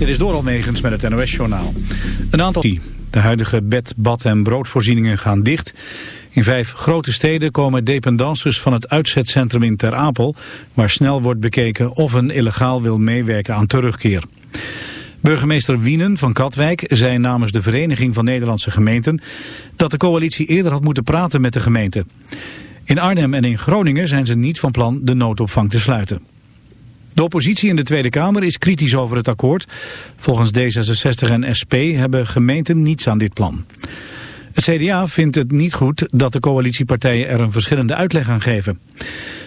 Dit is door Almegens met het NOS-journaal. Een aantal... De huidige bed, bad en broodvoorzieningen gaan dicht. In vijf grote steden komen dependances van het uitzetcentrum in Ter Apel... waar snel wordt bekeken of een illegaal wil meewerken aan terugkeer. Burgemeester Wienen van Katwijk zei namens de Vereniging van Nederlandse Gemeenten... dat de coalitie eerder had moeten praten met de gemeente. In Arnhem en in Groningen zijn ze niet van plan de noodopvang te sluiten. De oppositie in de Tweede Kamer is kritisch over het akkoord. Volgens D66 en SP hebben gemeenten niets aan dit plan. Het CDA vindt het niet goed dat de coalitiepartijen er een verschillende uitleg aan geven.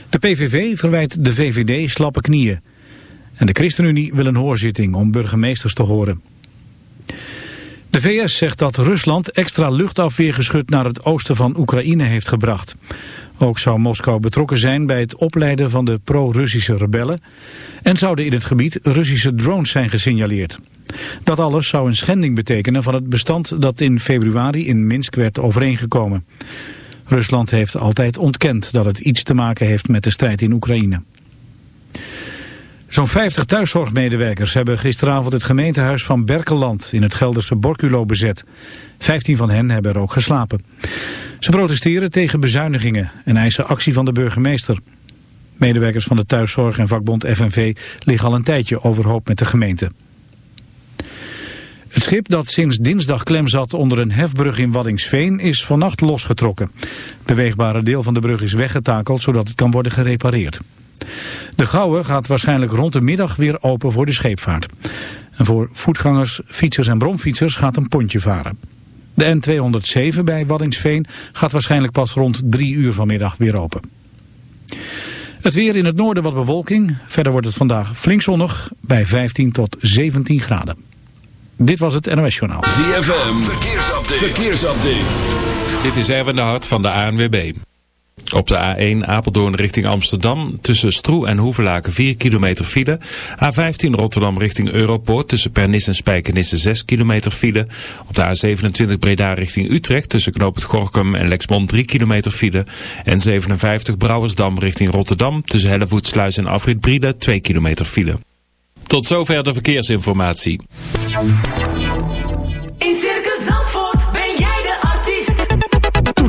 De PVV verwijt de VVD slappe knieën. En de ChristenUnie wil een hoorzitting om burgemeesters te horen. De VS zegt dat Rusland extra luchtafweergeschut naar het oosten van Oekraïne heeft gebracht. Ook zou Moskou betrokken zijn bij het opleiden van de pro-Russische rebellen... en zouden in het gebied Russische drones zijn gesignaleerd. Dat alles zou een schending betekenen van het bestand dat in februari in Minsk werd overeengekomen. Rusland heeft altijd ontkend dat het iets te maken heeft met de strijd in Oekraïne. Zo'n 50 thuiszorgmedewerkers hebben gisteravond het gemeentehuis van Berkeland in het Gelderse Borculo bezet. 15 van hen hebben er ook geslapen. Ze protesteren tegen bezuinigingen en eisen actie van de burgemeester. Medewerkers van de thuiszorg en vakbond FNV liggen al een tijdje overhoop met de gemeente. Het schip dat sinds dinsdag klem zat onder een hefbrug in Waddingsveen is vannacht losgetrokken. Het beweegbare deel van de brug is weggetakeld zodat het kan worden gerepareerd. De Gouwe gaat waarschijnlijk rond de middag weer open voor de scheepvaart. En voor voetgangers, fietsers en bromfietsers gaat een pontje varen. De N207 bij Waddingsveen gaat waarschijnlijk pas rond 3 uur vanmiddag weer open. Het weer in het noorden wat bewolking. Verder wordt het vandaag flink zonnig bij 15 tot 17 graden. Dit was het NOS Journaal. ZFM, verkeersupdate. verkeersupdate. Dit is Erwin de Hart van de ANWB. Op de A1 Apeldoorn richting Amsterdam tussen Stroe en Hoevelaken 4 kilometer file. A15 Rotterdam richting Europoort tussen Pernis en Spijkenisse 6 kilometer file. Op de A27 Breda richting Utrecht tussen Knoop Gorkum en Lexmond 3 kilometer file. En 57 Brouwersdam richting Rotterdam tussen Hellevoetsluis en Afrit Briede 2 kilometer file. Tot zover de verkeersinformatie.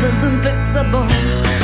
She's caused is unfixable.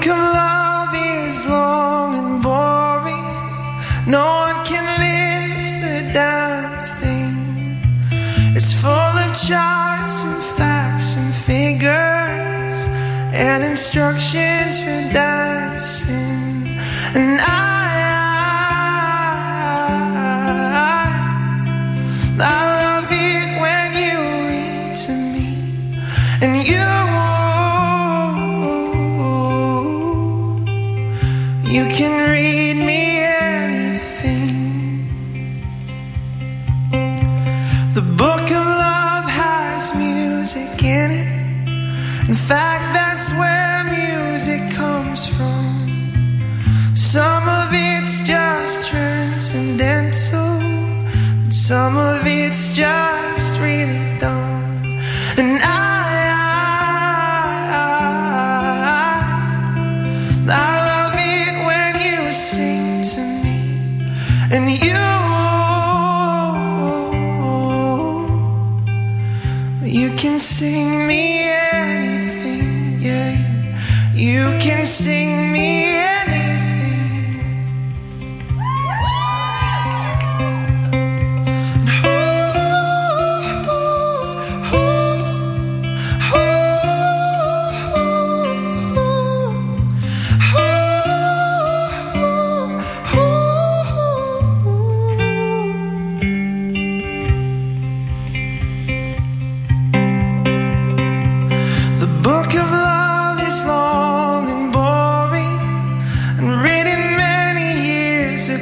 Come. a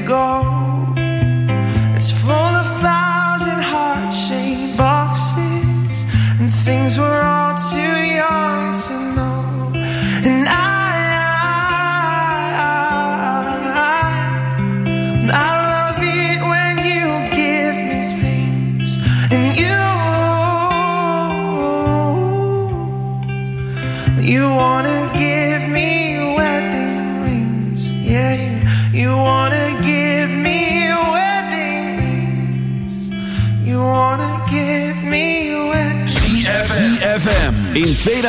go.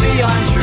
beyond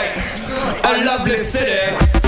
Detroit, a lovely city.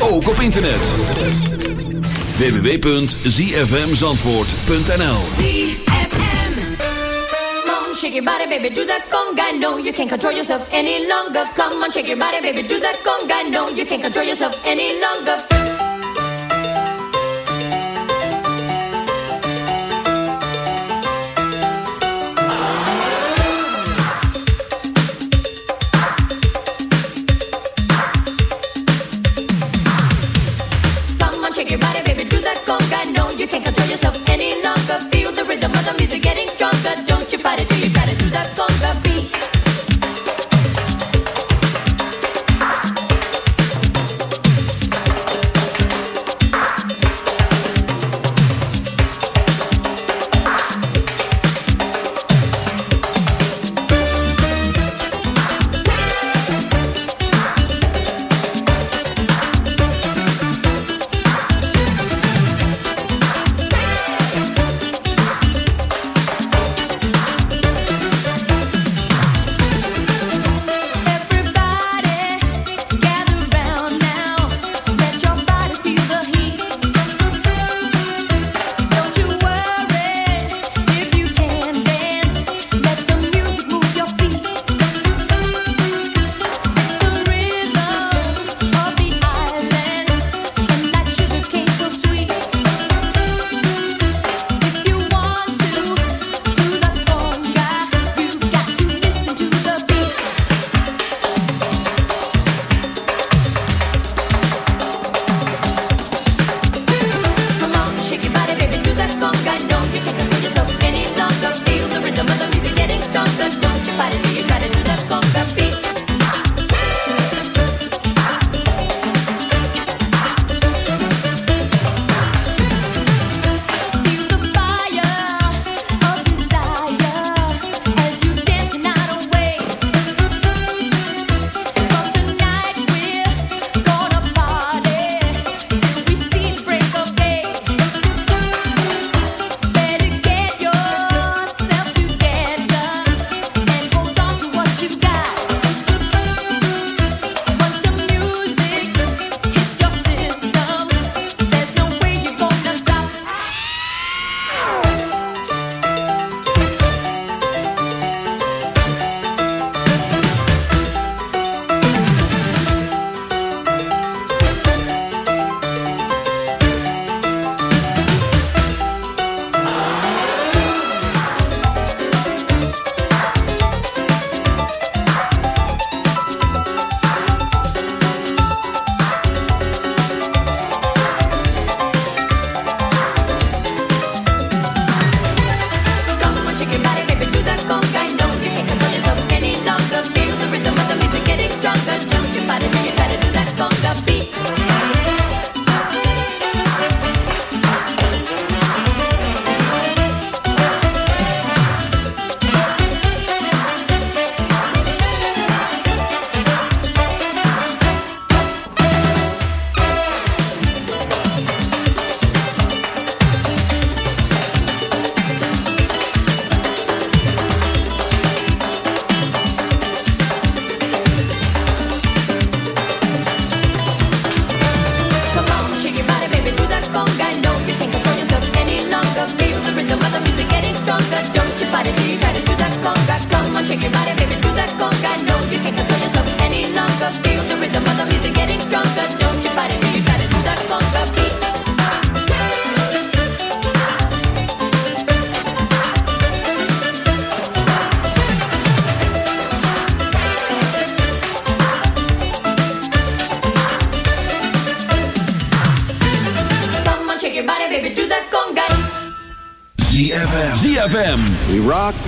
Ook op internet. www.zfmzandvoort.nl ZFM. Come on, shake your body, baby, do that conga. No, you can't control yourself any longer. Come on, shake your body, baby, do that conga. No, you can't control yourself any longer.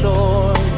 shore.